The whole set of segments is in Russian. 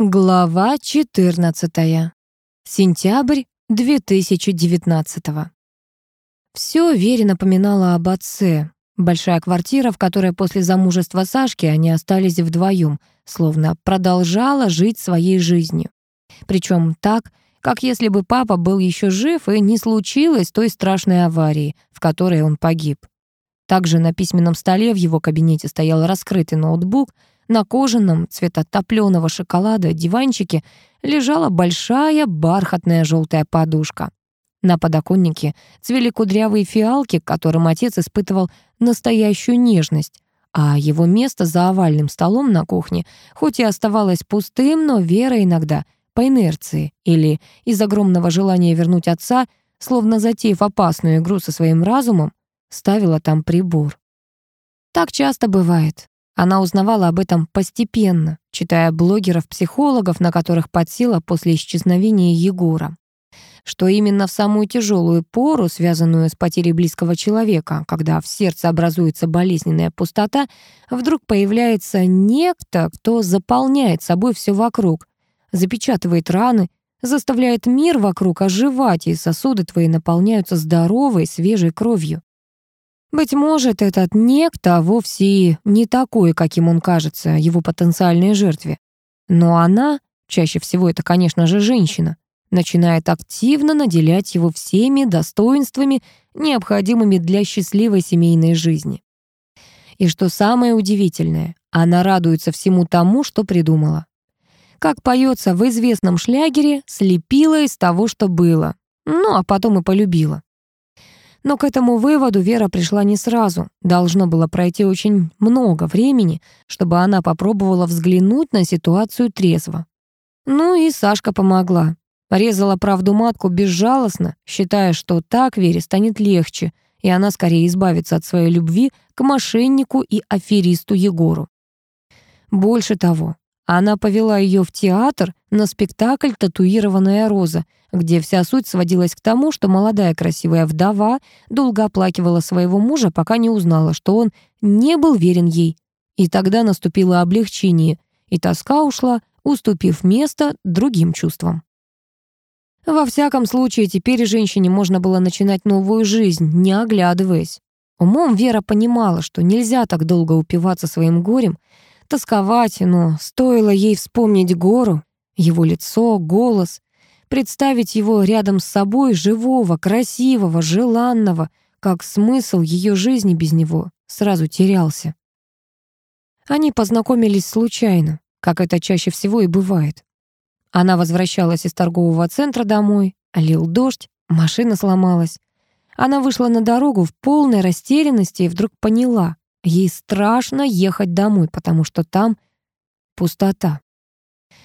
Глава 14. Сентябрь 2019. Все Вере напоминало об отце. Большая квартира, в которой после замужества Сашки они остались вдвоем, словно продолжала жить своей жизнью. Причем так, как если бы папа был еще жив и не случилось той страшной аварии, в которой он погиб. Также на письменном столе в его кабинете стоял раскрытый ноутбук — на кожаном цвета топленого шоколада диванчике лежала большая бархатная желтая подушка. На подоконнике цвели кудрявые фиалки, к которым отец испытывал настоящую нежность, а его место за овальным столом на кухне хоть и оставалось пустым, но Вера иногда по инерции или из огромного желания вернуть отца, словно затеяв опасную игру со своим разумом, ставила там прибор. Так часто бывает. Она узнавала об этом постепенно, читая блогеров-психологов, на которых подсела после исчезновения Егора. Что именно в самую тяжелую пору, связанную с потерей близкого человека, когда в сердце образуется болезненная пустота, вдруг появляется некто, кто заполняет собой все вокруг, запечатывает раны, заставляет мир вокруг оживать, и сосуды твои наполняются здоровой, свежей кровью. Быть может, этот некто вовсе не такой, каким он кажется его потенциальной жертве. Но она, чаще всего это, конечно же, женщина, начинает активно наделять его всеми достоинствами, необходимыми для счастливой семейной жизни. И что самое удивительное, она радуется всему тому, что придумала. Как поется в известном шлягере, слепила из того, что было, ну а потом и полюбила. Но к этому выводу Вера пришла не сразу. Должно было пройти очень много времени, чтобы она попробовала взглянуть на ситуацию трезво. Ну и Сашка помогла. порезала правду матку безжалостно, считая, что так Вере станет легче, и она скорее избавится от своей любви к мошеннику и аферисту Егору. Больше того, она повела ее в театр на спектакль «Татуированная роза», где вся суть сводилась к тому, что молодая красивая вдова долго оплакивала своего мужа, пока не узнала, что он не был верен ей. И тогда наступило облегчение, и тоска ушла, уступив место другим чувствам. Во всяком случае, теперь женщине можно было начинать новую жизнь, не оглядываясь. Умом Вера понимала, что нельзя так долго упиваться своим горем, Тосковать, но ну, стоило ей вспомнить гору, его лицо, голос, представить его рядом с собой, живого, красивого, желанного, как смысл ее жизни без него сразу терялся. Они познакомились случайно, как это чаще всего и бывает. Она возвращалась из торгового центра домой, лил дождь, машина сломалась. Она вышла на дорогу в полной растерянности и вдруг поняла, Ей страшно ехать домой, потому что там пустота.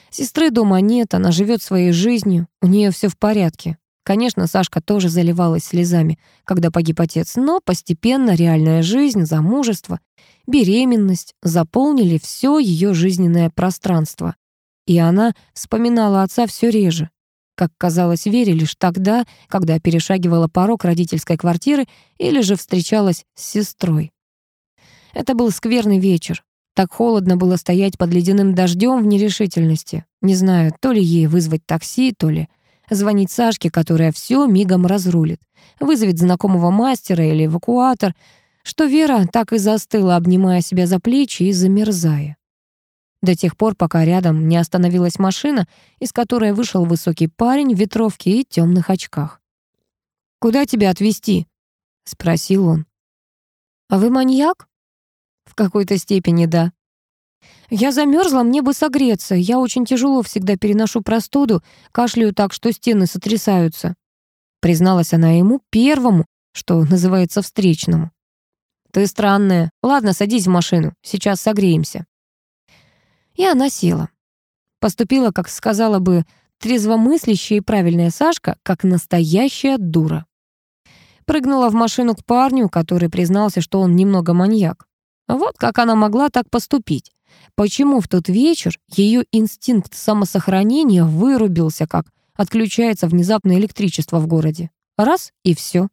Сестры дома нет, она живет своей жизнью, у нее все в порядке. Конечно, Сашка тоже заливалась слезами, когда погиб отец, но постепенно реальная жизнь, замужество, беременность заполнили все ее жизненное пространство. И она вспоминала отца все реже. Как казалось Вере лишь тогда, когда перешагивала порог родительской квартиры или же встречалась с сестрой. Это был скверный вечер. Так холодно было стоять под ледяным дождем в нерешительности. Не знаю, то ли ей вызвать такси, то ли звонить Сашке, которая все мигом разрулит. Вызовет знакомого мастера или эвакуатор, что Вера так и застыла, обнимая себя за плечи и замерзая. До тех пор, пока рядом не остановилась машина, из которой вышел высокий парень в ветровке и темных очках. «Куда тебя отвезти?» — спросил он. «А вы маньяк?» в какой-то степени да. Я замерзла, мне бы согреться. Я очень тяжело всегда переношу простуду, кашляю так, что стены сотрясаются. Призналась она ему первому, что называется встречному. Ты странная. Ладно, садись в машину, сейчас согреемся. И она села. Поступила, как сказала бы, трезвомыслящая и правильная Сашка, как настоящая дура. Прыгнула в машину к парню, который признался, что он немного маньяк. Вот как она могла так поступить. Почему в тот вечер ее инстинкт самосохранения вырубился, как отключается внезапное электричество в городе? Раз — и все.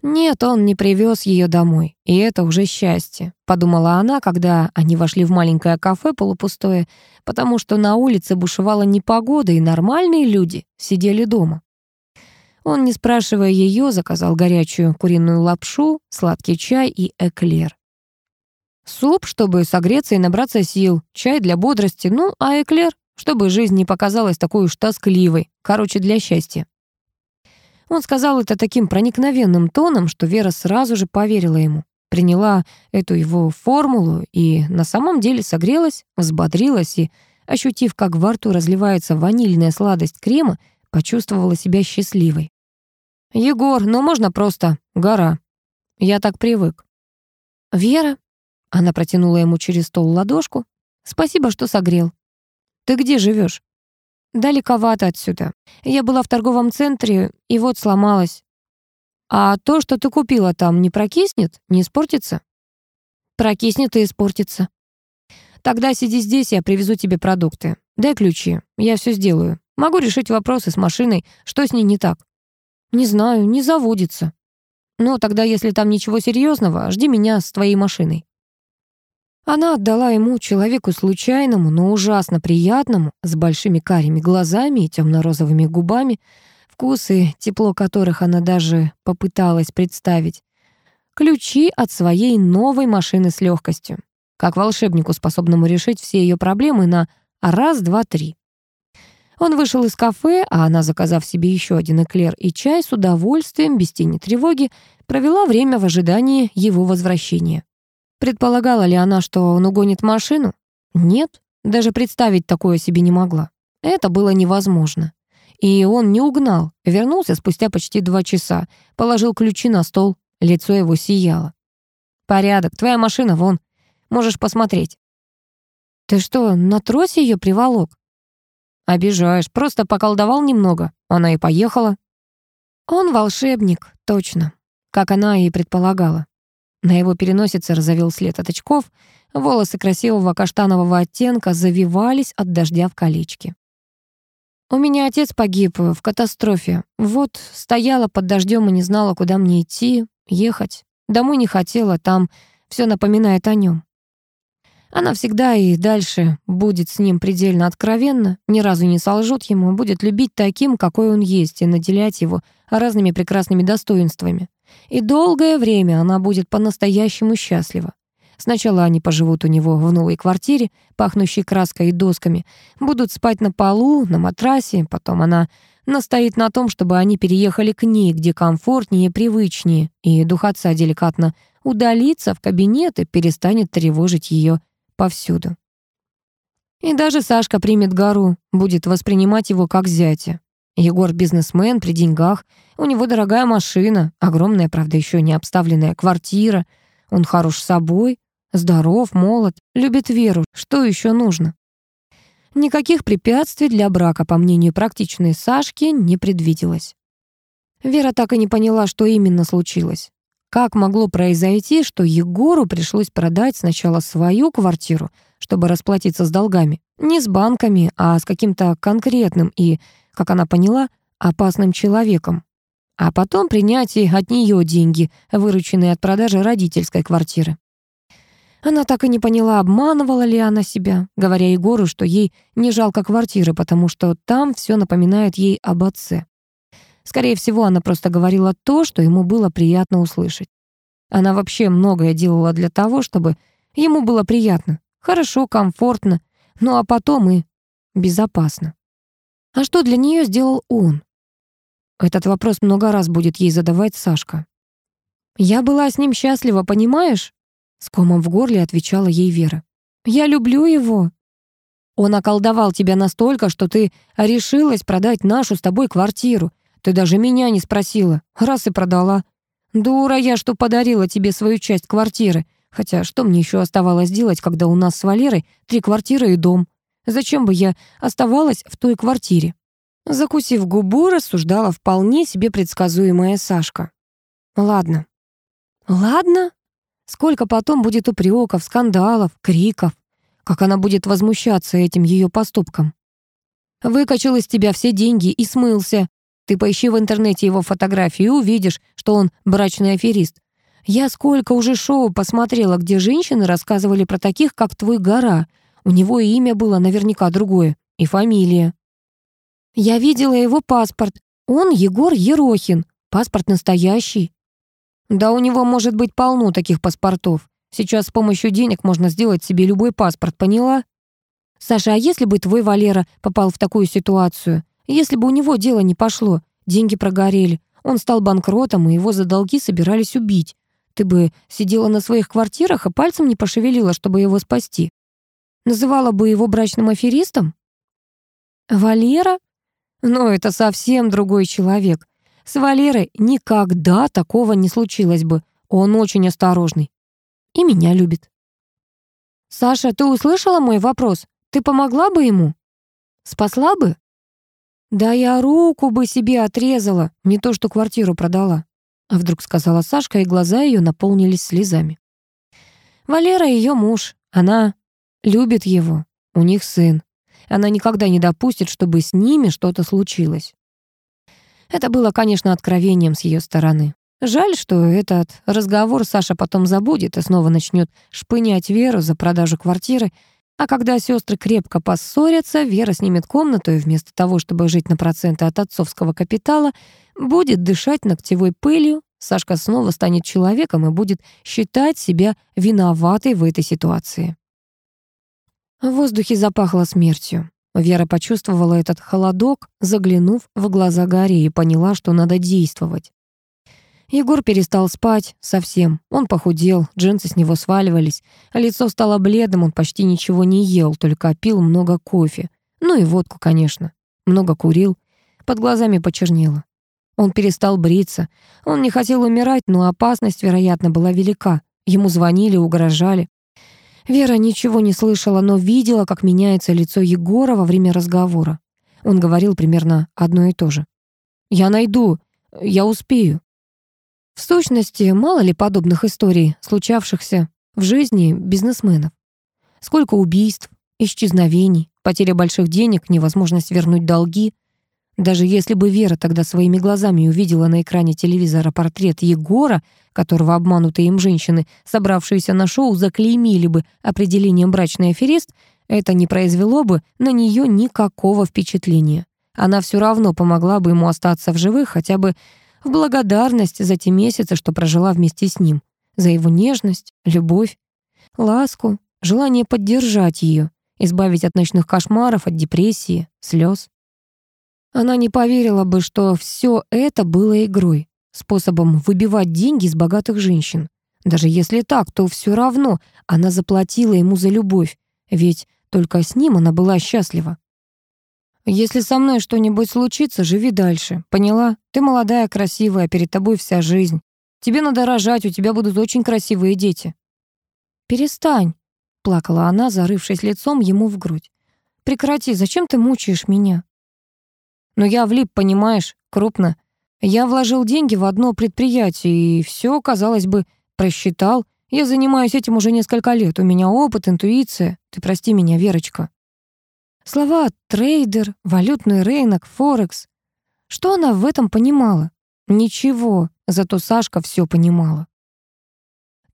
«Нет, он не привез ее домой, и это уже счастье», — подумала она, когда они вошли в маленькое кафе полупустое, потому что на улице бушевала непогода, и нормальные люди сидели дома. Он, не спрашивая ее, заказал горячую куриную лапшу, сладкий чай и эклер. Суп, чтобы согреться и набраться сил, чай для бодрости, ну, а эклер, чтобы жизнь не показалась такой уж тоскливой, короче, для счастья. Он сказал это таким проникновенным тоном, что Вера сразу же поверила ему, приняла эту его формулу и на самом деле согрелась, взбодрилась и, ощутив, как во рту разливается ванильная сладость крема, почувствовала себя счастливой. «Егор, ну можно просто гора. Я так привык». Вера, она протянула ему через стол ладошку. «Спасибо, что согрел». «Ты где живешь? «Далековато отсюда. Я была в торговом центре, и вот сломалась». «А то, что ты купила там, не прокиснет? Не испортится?» «Прокиснет и испортится». «Тогда сиди здесь, я привезу тебе продукты. Дай ключи, я все сделаю. Могу решить вопросы с машиной, что с ней не так». «Не знаю, не заводится». «Ну, тогда, если там ничего серьезного, жди меня с твоей машиной». Она отдала ему человеку случайному, но ужасно приятному, с большими карими глазами и темно-розовыми губами, вкус и тепло которых она даже попыталась представить, ключи от своей новой машины с легкостью, как волшебнику, способному решить все ее проблемы на раз, два, три. Он вышел из кафе, а она, заказав себе еще один эклер и чай, с удовольствием, без тени тревоги, провела время в ожидании его возвращения. Предполагала ли она, что он угонит машину? Нет, даже представить такое себе не могла. Это было невозможно. И он не угнал, вернулся спустя почти два часа, положил ключи на стол, лицо его сияло. «Порядок, твоя машина вон, можешь посмотреть». «Ты что, на тросе ее приволок?» «Обижаешь, просто поколдовал немного, она и поехала». Он волшебник, точно, как она и предполагала. На его переносице разовел след от очков, волосы красивого каштанового оттенка завивались от дождя в колечке. «У меня отец погиб в катастрофе. Вот, стояла под дождем и не знала, куда мне идти, ехать. Домой не хотела, там все напоминает о нем. Она всегда и дальше будет с ним предельно откровенна, ни разу не солжет ему, будет любить таким, какой он есть, и наделять его разными прекрасными достоинствами. И долгое время она будет по-настоящему счастлива. Сначала они поживут у него в новой квартире, пахнущей краской и досками, будут спать на полу, на матрасе, потом она настоит на том, чтобы они переехали к ней, где комфортнее, привычнее, и дух отца деликатно удалится в кабинет и перестанет тревожить ее повсюду. И даже Сашка примет гору, будет воспринимать его как зятя. Егор бизнесмен при деньгах, у него дорогая машина, огромная, правда, еще не обставленная квартира. Он хорош собой, здоров, молод, любит Веру. Что еще нужно? Никаких препятствий для брака, по мнению практичной Сашки, не предвиделось. Вера так и не поняла, что именно случилось. Как могло произойти, что Егору пришлось продать сначала свою квартиру, чтобы расплатиться с долгами? Не с банками, а с каким-то конкретным и как она поняла, опасным человеком, а потом принять от нее деньги, вырученные от продажи родительской квартиры. Она так и не поняла, обманывала ли она себя, говоря Егору, что ей не жалко квартиры, потому что там все напоминает ей об отце. Скорее всего, она просто говорила то, что ему было приятно услышать. Она вообще многое делала для того, чтобы ему было приятно, хорошо, комфортно, ну а потом и безопасно. А что для нее сделал он? Этот вопрос много раз будет ей задавать Сашка. «Я была с ним счастлива, понимаешь?» С комом в горле отвечала ей Вера. «Я люблю его». «Он околдовал тебя настолько, что ты решилась продать нашу с тобой квартиру. Ты даже меня не спросила, раз и продала. Дура я, что подарила тебе свою часть квартиры. Хотя что мне еще оставалось делать, когда у нас с Валерой три квартиры и дом?» Зачем бы я оставалась в той квартире? Закусив губу, рассуждала вполне себе предсказуемая Сашка. Ладно. Ладно? Сколько потом будет упреков, скандалов, криков. Как она будет возмущаться этим ее поступком. Выкачал из тебя все деньги и смылся. Ты поищи в интернете его фотографию и увидишь, что он брачный аферист. Я сколько уже шоу посмотрела, где женщины рассказывали про таких, как твой гора — у него и имя было наверняка другое, и фамилия. Я видела его паспорт. Он Егор Ерохин. Паспорт настоящий. Да у него может быть полно таких паспортов. Сейчас с помощью денег можно сделать себе любой паспорт, поняла? Саша, а если бы твой Валера попал в такую ситуацию? Если бы у него дело не пошло, деньги прогорели, он стал банкротом, и его за долги собирались убить. Ты бы сидела на своих квартирах и пальцем не пошевелила, чтобы его спасти. Называла бы его брачным аферистом? Валера? Но ну, это совсем другой человек. С Валерой никогда такого не случилось бы. Он очень осторожный. И меня любит. «Саша, ты услышала мой вопрос? Ты помогла бы ему? Спасла бы?» «Да я руку бы себе отрезала, не то что квартиру продала», а вдруг сказала Сашка, и глаза ее наполнились слезами. «Валера ее муж, она Любит его. У них сын. Она никогда не допустит, чтобы с ними что-то случилось. Это было, конечно, откровением с ее стороны. Жаль, что этот разговор Саша потом забудет и снова начнет шпынять Веру за продажу квартиры, а когда сестры крепко поссорятся, Вера снимет комнату и вместо того, чтобы жить на проценты от отцовского капитала, будет дышать ногтевой пылью, Сашка снова станет человеком и будет считать себя виноватой в этой ситуации. В воздухе запахло смертью. Вера почувствовала этот холодок, заглянув в глаза Гарри и поняла, что надо действовать. Егор перестал спать совсем. Он похудел, джинсы с него сваливались, а лицо стало бледным, он почти ничего не ел, только пил много кофе. Ну и водку, конечно. Много курил. Под глазами почернело. Он перестал бриться. Он не хотел умирать, но опасность, вероятно, была велика. Ему звонили, угрожали. Вера ничего не слышала, но видела, как меняется лицо Егора во время разговора. Он говорил примерно одно и то же. «Я найду, я успею». В сущности, мало ли подобных историй, случавшихся в жизни бизнесменов. Сколько убийств, исчезновений, потеря больших денег, невозможность вернуть долги — даже если бы Вера тогда своими глазами увидела на экране телевизора портрет Егора, которого обманутые им женщины, собравшиеся на шоу, заклеймили бы определением «брачный аферист», это не произвело бы на нее никакого впечатления. Она все равно помогла бы ему остаться в живых, хотя бы в благодарность за те месяцы, что прожила вместе с ним, за его нежность, любовь, ласку, желание поддержать ее, избавить от ночных кошмаров, от депрессии, слез. Она не поверила бы, что все это было игрой, способом выбивать деньги из богатых женщин. Даже если так, то все равно она заплатила ему за любовь, ведь только с ним она была счастлива. «Если со мной что-нибудь случится, живи дальше. Поняла? Ты молодая, красивая, перед тобой вся жизнь. Тебе надо рожать, у тебя будут очень красивые дети». «Перестань», — плакала она, зарывшись лицом ему в грудь. «Прекрати, зачем ты мучаешь меня?» Но я влип, понимаешь, крупно. Я вложил деньги в одно предприятие, и все, казалось бы, просчитал. Я занимаюсь этим уже несколько лет. У меня опыт, интуиция. Ты прости меня, Верочка. Слова «трейдер», «валютный рынок», «форекс». Что она в этом понимала? Ничего, зато Сашка все понимала.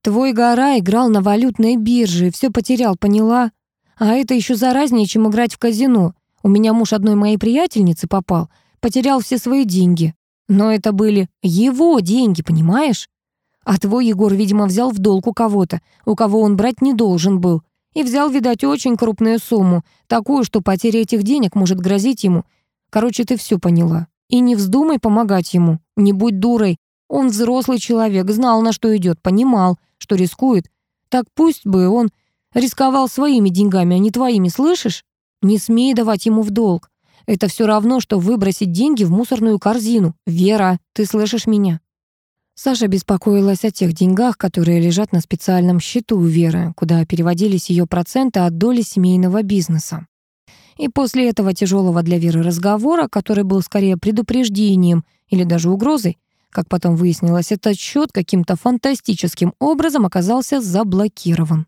Твой гора играл на валютной бирже и все потерял, поняла? А это еще заразнее, чем играть в казино. У меня муж одной моей приятельницы попал, потерял все свои деньги. Но это были его деньги, понимаешь? А твой Егор, видимо, взял в долг у кого-то, у кого он брать не должен был. И взял, видать, очень крупную сумму, такую, что потеря этих денег может грозить ему. Короче, ты все поняла. И не вздумай помогать ему, не будь дурой. Он взрослый человек, знал, на что идет, понимал, что рискует. Так пусть бы он рисковал своими деньгами, а не твоими, слышишь? Не смей давать ему в долг. Это все равно, что выбросить деньги в мусорную корзину. Вера, ты слышишь меня?» Саша беспокоилась о тех деньгах, которые лежат на специальном счету у Веры, куда переводились ее проценты от доли семейного бизнеса. И после этого тяжелого для Веры разговора, который был скорее предупреждением или даже угрозой, как потом выяснилось, этот счет каким-то фантастическим образом оказался заблокирован.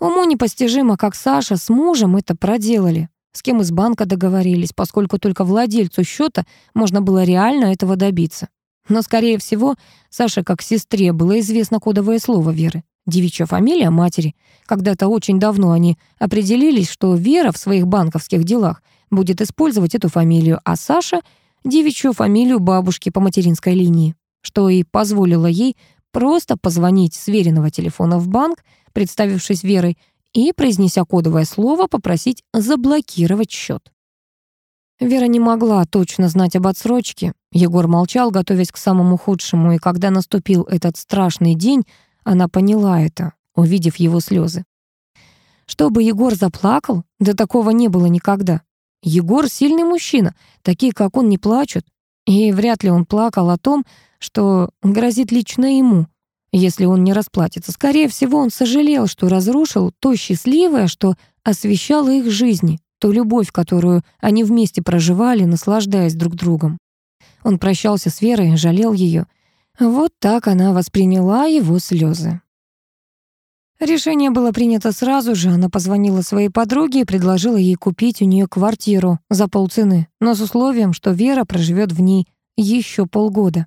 Уму непостижимо, как Саша с мужем это проделали. С кем из банка договорились, поскольку только владельцу счета можно было реально этого добиться. Но, скорее всего, Саше как сестре было известно кодовое слово Веры. Девичья фамилия матери. Когда-то очень давно они определились, что Вера в своих банковских делах будет использовать эту фамилию, а Саша — девичью фамилию бабушки по материнской линии, что и позволило ей просто позвонить с веренного телефона в банк, представившись Верой, и, произнеся кодовое слово, попросить заблокировать счет. Вера не могла точно знать об отсрочке. Егор молчал, готовясь к самому худшему, и когда наступил этот страшный день, она поняла это, увидев его слезы. Чтобы Егор заплакал, да такого не было никогда. Егор сильный мужчина, такие, как он, не плачут. И вряд ли он плакал о том, что грозит лично ему, если он не расплатится. Скорее всего, он сожалел, что разрушил то счастливое, что освещало их жизни, ту любовь, которую они вместе проживали, наслаждаясь друг другом. Он прощался с Верой, жалел ее. Вот так она восприняла его слезы. Решение было принято сразу же. Она позвонила своей подруге и предложила ей купить у нее квартиру за полцены, но с условием, что Вера проживет в ней еще полгода.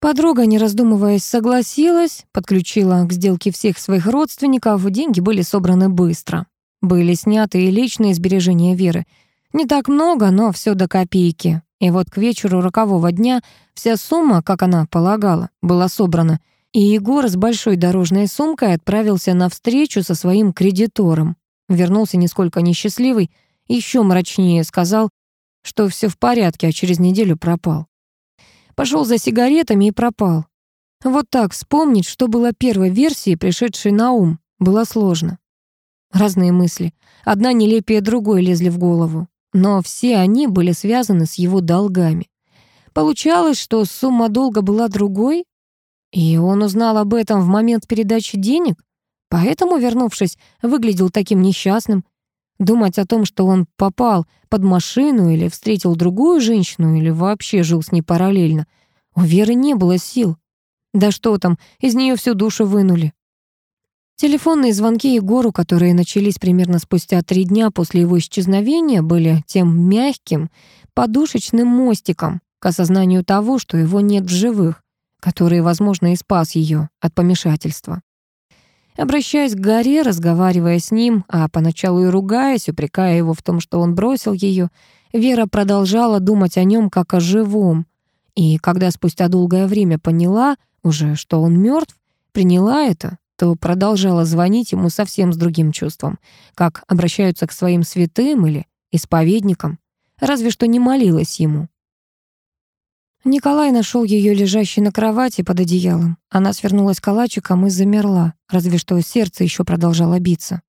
Подруга, не раздумываясь, согласилась, подключила к сделке всех своих родственников, деньги были собраны быстро. Были сняты и личные сбережения Веры. Не так много, но все до копейки. И вот к вечеру рокового дня вся сумма, как она полагала, была собрана. И Егор с большой дорожной сумкой отправился на встречу со своим кредитором. Вернулся несколько несчастливый, еще мрачнее сказал, что все в порядке, а через неделю пропал. Пошел за сигаретами и пропал. Вот так вспомнить, что было первой версией, пришедшей на ум, было сложно. Разные мысли, одна нелепее другой, лезли в голову. Но все они были связаны с его долгами. Получалось, что сумма долга была другой, и он узнал об этом в момент передачи денег, поэтому, вернувшись, выглядел таким несчастным. Думать о том, что он попал под машину или встретил другую женщину или вообще жил с ней параллельно — у Веры не было сил. Да что там, из нее всю душу вынули. Телефонные звонки Егору, которые начались примерно спустя три дня после его исчезновения, были тем мягким, подушечным мостиком к осознанию того, что его нет в живых, который, возможно, и спас ее от помешательства. Обращаясь к горе, разговаривая с ним, а поначалу и ругаясь, упрекая его в том, что он бросил ее, Вера продолжала думать о нем как о живом — и когда спустя долгое время поняла уже, что он мертв, приняла это, то продолжала звонить ему совсем с другим чувством, как обращаются к своим святым или исповедникам, разве что не молилась ему. Николай нашел ее лежащей на кровати под одеялом. Она свернулась калачиком и замерла, разве что сердце еще продолжало биться.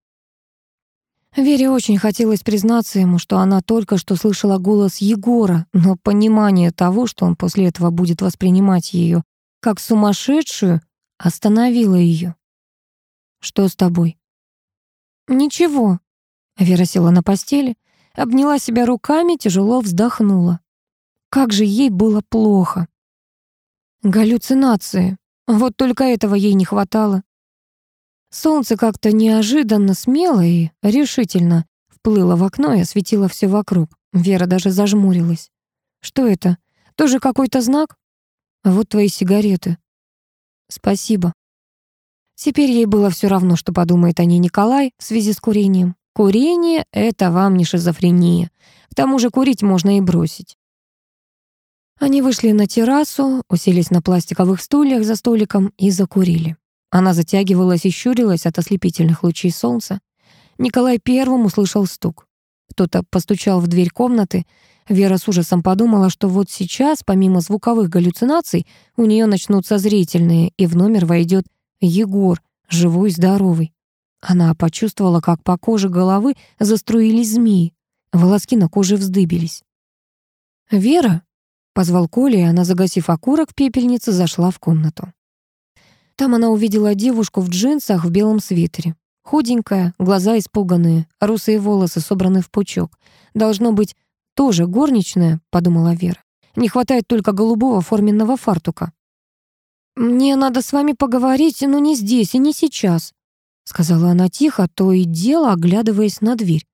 Вере очень хотелось признаться ему, что она только что слышала голос Егора, но понимание того, что он после этого будет воспринимать ее как сумасшедшую, остановило ее. «Что с тобой?» «Ничего». Вера села на постели, обняла себя руками, тяжело вздохнула. Как же ей было плохо. Галлюцинации. Вот только этого ей не хватало. Солнце как-то неожиданно смело и решительно вплыло в окно и осветило все вокруг. Вера даже зажмурилась. «Что это? Тоже какой-то знак?» «А «Вот твои сигареты». «Спасибо». Теперь ей было все равно, что подумает о ней Николай в связи с курением. Курение — это вам не шизофрения. К тому же курить можно и бросить. Они вышли на террасу, уселись на пластиковых стульях за столиком и закурили. Она затягивалась и щурилась от ослепительных лучей солнца. Николай первым услышал стук. Кто-то постучал в дверь комнаты. Вера с ужасом подумала, что вот сейчас, помимо звуковых галлюцинаций, у нее начнутся зрительные, и в номер войдет Егор, живой и здоровый. Она почувствовала, как по коже головы заструились змеи. Волоски на коже вздыбились. «Вера?» — позвал Коля, и она, загасив окурок в пепельнице, зашла в комнату. Там она увидела девушку в джинсах в белом свитере. Худенькая, глаза испуганные, русые волосы собраны в пучок. Должно быть, тоже горничная, подумала Вера. Не хватает только голубого форменного фартука. «Мне надо с вами поговорить, но не здесь и не сейчас», сказала она тихо, то и дело, оглядываясь на дверь.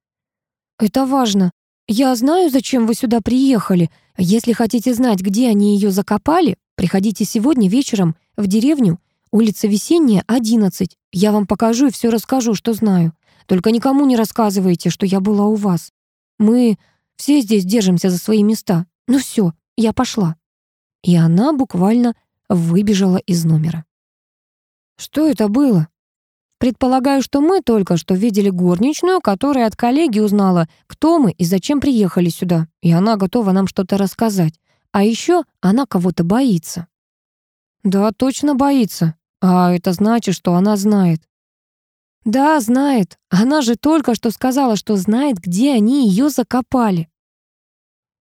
«Это важно. Я знаю, зачем вы сюда приехали. Если хотите знать, где они ее закопали, приходите сегодня вечером в деревню Улица Весенняя, 11. Я вам покажу и все расскажу, что знаю. Только никому не рассказывайте, что я была у вас. Мы все здесь держимся за свои места. Ну все, я пошла». И она буквально выбежала из номера. «Что это было?» «Предполагаю, что мы только что видели горничную, которая от коллеги узнала, кто мы и зачем приехали сюда, и она готова нам что-то рассказать. А еще она кого-то боится». «Да, точно боится. А это значит, что она знает». «Да, знает. Она же только что сказала, что знает, где они ее закопали».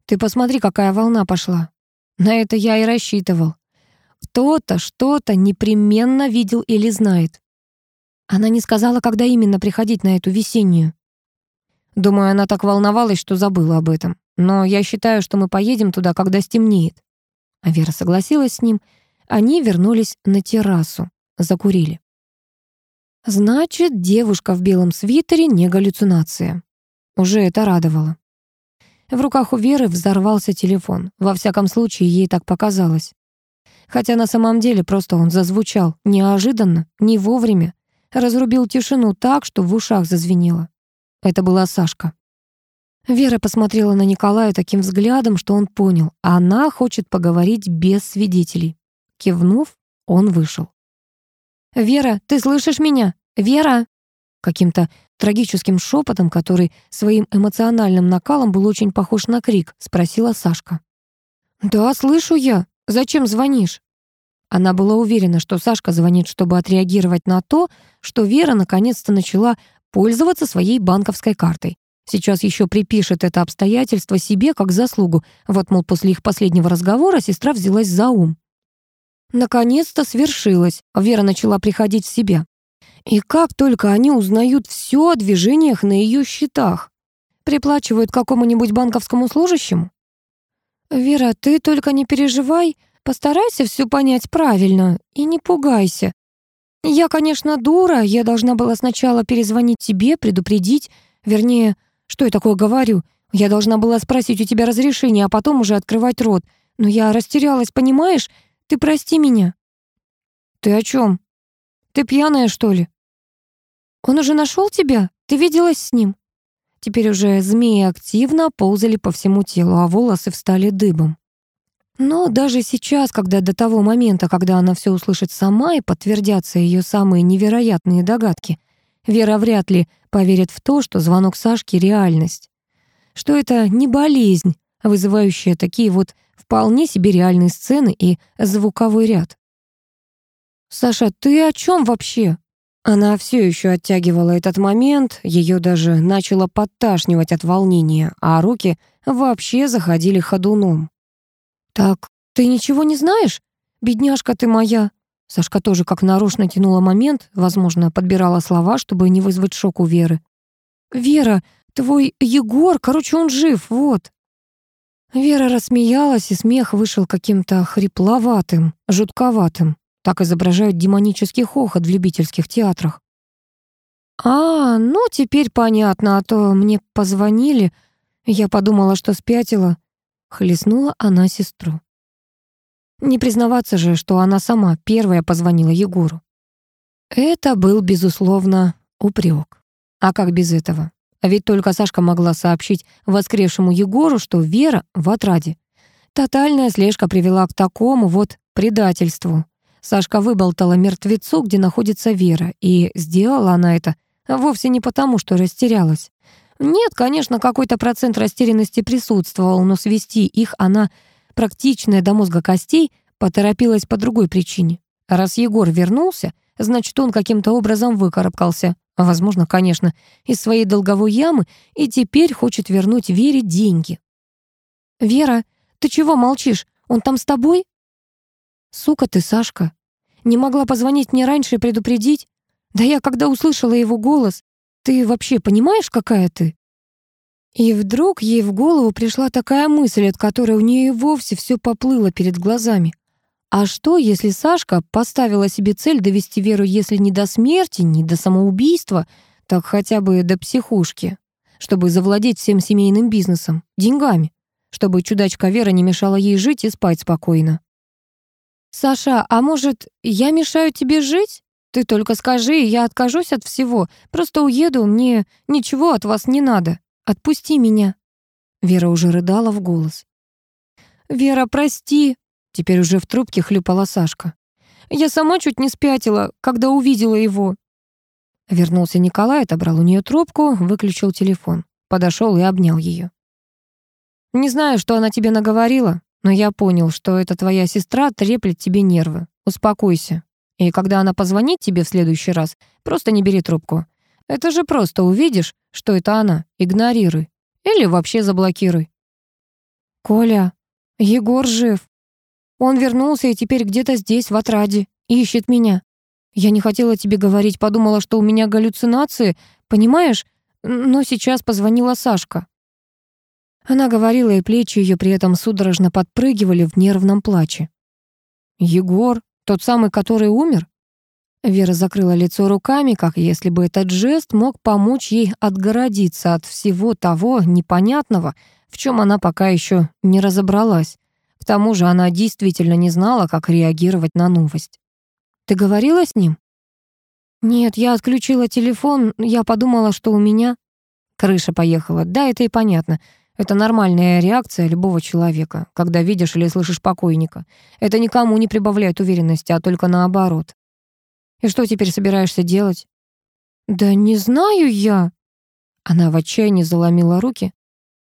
«Ты посмотри, какая волна пошла». На это я и рассчитывал. Кто-то что-то непременно видел или знает. Она не сказала, когда именно приходить на эту весеннюю. Думаю, она так волновалась, что забыла об этом. Но я считаю, что мы поедем туда, когда стемнеет. А Вера согласилась с ним — они вернулись на террасу, закурили. Значит, девушка в белом свитере не галлюцинация. Уже это радовало. В руках у Веры взорвался телефон. Во всяком случае, ей так показалось. Хотя на самом деле просто он зазвучал неожиданно, не вовремя, разрубил тишину так, что в ушах зазвенело. Это была Сашка. Вера посмотрела на Николая таким взглядом, что он понял, она хочет поговорить без свидетелей. Кивнув, он вышел. «Вера, ты слышишь меня? Вера!» Каким-то трагическим шепотом, который своим эмоциональным накалом был очень похож на крик, спросила Сашка. «Да, слышу я. Зачем звонишь?» Она была уверена, что Сашка звонит, чтобы отреагировать на то, что Вера наконец-то начала пользоваться своей банковской картой. Сейчас еще припишет это обстоятельство себе как заслугу. Вот, мол, после их последнего разговора сестра взялась за ум. Наконец-то свершилось, Вера начала приходить в себя. И как только они узнают все о движениях на ее счетах? Приплачивают какому-нибудь банковскому служащему? «Вера, ты только не переживай, постарайся все понять правильно и не пугайся. Я, конечно, дура, я должна была сначала перезвонить тебе, предупредить, вернее, что я такое говорю, я должна была спросить у тебя разрешение, а потом уже открывать рот. Но я растерялась, понимаешь? Ты прости меня». «Ты о чем? Ты пьяная, что ли?» «Он уже нашел тебя? Ты виделась с ним?» Теперь уже змеи активно ползали по всему телу, а волосы встали дыбом. Но даже сейчас, когда до того момента, когда она все услышит сама и подтвердятся ее самые невероятные догадки, Вера вряд ли поверит в то, что звонок Сашки — реальность. Что это не болезнь, вызывающая такие вот вполне себе реальные сцены и звуковой ряд. «Саша, ты о чем вообще?» Она все еще оттягивала этот момент, ее даже начало подташнивать от волнения, а руки вообще заходили ходуном. «Так ты ничего не знаешь? Бедняжка ты моя!» Сашка тоже как нарочно тянула момент, возможно, подбирала слова, чтобы не вызвать шок у Веры. «Вера, твой Егор, короче, он жив, вот!» Вера рассмеялась, и смех вышел каким-то хрипловатым, жутковатым. Так изображают демонический хохот в любительских театрах. «А, ну теперь понятно, а то мне позвонили. Я подумала, что спятила. Хлестнула она сестру. Не признаваться же, что она сама первая позвонила Егору. Это был, безусловно, упрек. А как без этого? А А ведь только Сашка могла сообщить воскресшему Егору, что Вера в отраде. Тотальная слежка привела к такому вот предательству. Сашка выболтала мертвецу, где находится Вера, и сделала она это вовсе не потому, что растерялась. Нет, конечно, какой-то процент растерянности присутствовал, но свести их она, практичная до мозга костей, поторопилась по другой причине. Раз Егор вернулся, значит, он каким-то образом выкарабкался а, возможно, конечно, из своей долговой ямы и теперь хочет вернуть Вере деньги. «Вера, ты чего молчишь? Он там с тобой?» «Сука ты, Сашка! Не могла позвонить мне раньше и предупредить? Да я, когда услышала его голос, ты вообще понимаешь, какая ты?» И вдруг ей в голову пришла такая мысль, от которой у нее вовсе все поплыло перед глазами. А что, если Сашка поставила себе цель довести Веру, если не до смерти, не до самоубийства, так хотя бы до психушки, чтобы завладеть всем семейным бизнесом, деньгами, чтобы чудачка Вера не мешала ей жить и спать спокойно? «Саша, а может, я мешаю тебе жить? Ты только скажи, я откажусь от всего, просто уеду, мне ничего от вас не надо. Отпусти меня». Вера уже рыдала в голос. «Вера, прости!» Теперь уже в трубке хлюпала Сашка. «Я сама чуть не спятила, когда увидела его». Вернулся Николай, отобрал у нее трубку, выключил телефон. подошел и обнял ее. «Не знаю, что она тебе наговорила, но я понял, что это твоя сестра треплет тебе нервы. Успокойся. И когда она позвонит тебе в следующий раз, просто не бери трубку. Это же просто увидишь, что это она. Игнорируй. Или вообще заблокируй». «Коля, Егор жив», он вернулся и теперь где-то здесь, в отраде, ищет меня. Я не хотела тебе говорить, подумала, что у меня галлюцинации, понимаешь? Но сейчас позвонила Сашка. Она говорила, и плечи ее при этом судорожно подпрыгивали в нервном плаче. «Егор, тот самый, который умер?» Вера закрыла лицо руками, как если бы этот жест мог помочь ей отгородиться от всего того непонятного, в чем она пока еще не разобралась. К тому же она действительно не знала, как реагировать на новость. «Ты говорила с ним?» «Нет, я отключила телефон, я подумала, что у меня...» Крыша поехала. «Да, это и понятно. Это нормальная реакция любого человека, когда видишь или слышишь покойника. Это никому не прибавляет уверенности, а только наоборот. И что теперь собираешься делать?» «Да не знаю я...» Она в отчаянии заломила руки.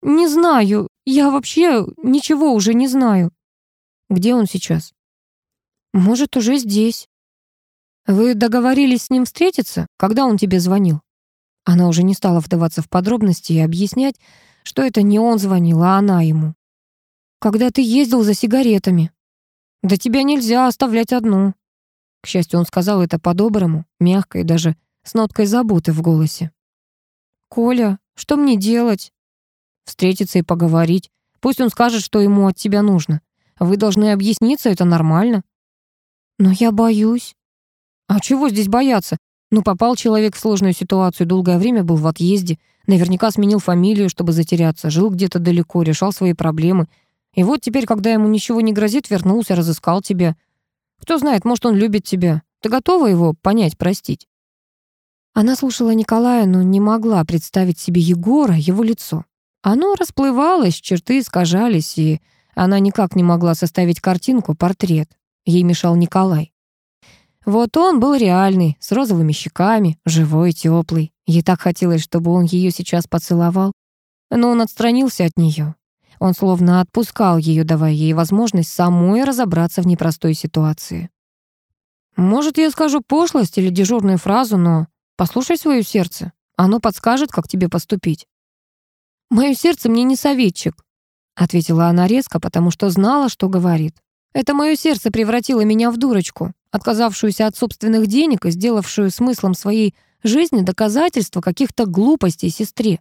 «Не знаю. Я вообще ничего уже не знаю». «Где он сейчас?» «Может, уже здесь». «Вы договорились с ним встретиться, когда он тебе звонил?» Она уже не стала вдаваться в подробности и объяснять, что это не он звонил, а она ему. «Когда ты ездил за сигаретами?» «Да тебя нельзя оставлять одну». К счастью, он сказал это по-доброму, мягко и даже с ноткой заботы в голосе. «Коля, что мне делать?» встретиться и поговорить. Пусть он скажет, что ему от тебя нужно. Вы должны объясниться, это нормально». «Но я боюсь». «А чего здесь бояться? Ну, попал человек в сложную ситуацию, долгое время был в отъезде, наверняка сменил фамилию, чтобы затеряться, жил где-то далеко, решал свои проблемы. И вот теперь, когда ему ничего не грозит, вернулся, разыскал тебя. Кто знает, может, он любит тебя. Ты готова его понять, простить?» Она слушала Николая, но не могла представить себе Егора, его лицо. Оно расплывалось, черты искажались, и она никак не могла составить картинку, портрет. Ей мешал Николай. Вот он был реальный, с розовыми щеками, живой, теплый. Ей так хотелось, чтобы он ее сейчас поцеловал. Но он отстранился от нее. Он словно отпускал ее, давая ей возможность самой разобраться в непростой ситуации. «Может, я скажу пошлость или дежурную фразу, но послушай свое сердце. Оно подскажет, как тебе поступить». «Мое сердце мне не советчик», — ответила она резко, потому что знала, что говорит. «Это мое сердце превратило меня в дурочку, отказавшуюся от собственных денег и сделавшую смыслом своей жизни доказательство каких-то глупостей сестре.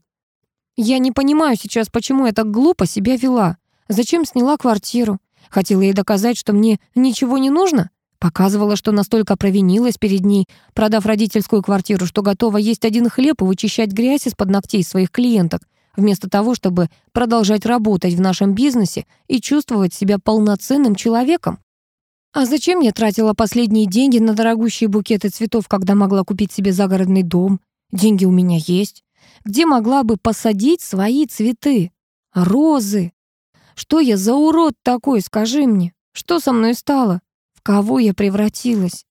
Я не понимаю сейчас, почему я так глупо себя вела. Зачем сняла квартиру? Хотела ей доказать, что мне ничего не нужно? Показывала, что настолько провинилась перед ней, продав родительскую квартиру, что готова есть один хлеб и вычищать грязь из-под ногтей своих клиенток, вместо того, чтобы продолжать работать в нашем бизнесе и чувствовать себя полноценным человеком. А зачем я тратила последние деньги на дорогущие букеты цветов, когда могла купить себе загородный дом? Деньги у меня есть. Где могла бы посадить свои цветы? Розы. Что я за урод такой, скажи мне? Что со мной стало? В кого я превратилась?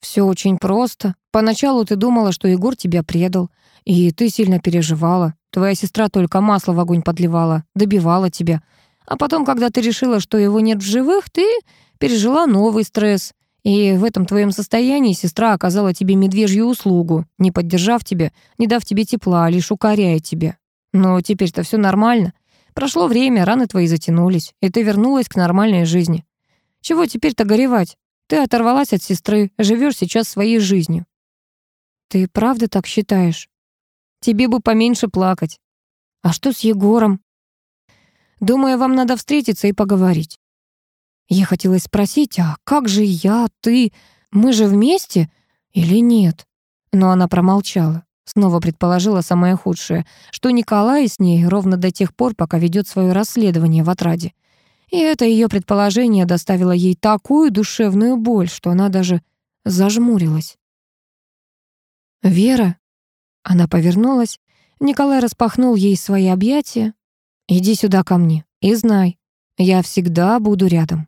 Все очень просто. Поначалу ты думала, что Егор тебя предал, и ты сильно переживала. Твоя сестра только масло в огонь подливала, добивала тебя. А потом, когда ты решила, что его нет в живых, ты пережила новый стресс. И в этом твоем состоянии сестра оказала тебе медвежью услугу, не поддержав тебя, не дав тебе тепла, а лишь укоряя тебя. Но теперь-то все нормально. Прошло время, раны твои затянулись, и ты вернулась к нормальной жизни. Чего теперь-то горевать? Ты оторвалась от сестры, живешь сейчас своей жизнью. Ты правда так считаешь? Тебе бы поменьше плакать. А что с Егором? Думаю, вам надо встретиться и поговорить. Я хотела спросить, а как же я, ты, мы же вместе или нет? Но она промолчала. Снова предположила самое худшее, что Николай с ней ровно до тех пор, пока ведет свое расследование в отраде. И это ее предположение доставило ей такую душевную боль, что она даже зажмурилась. Вера она повернулась. Николай распахнул ей свои объятия. «Иди сюда ко мне и знай, я всегда буду рядом».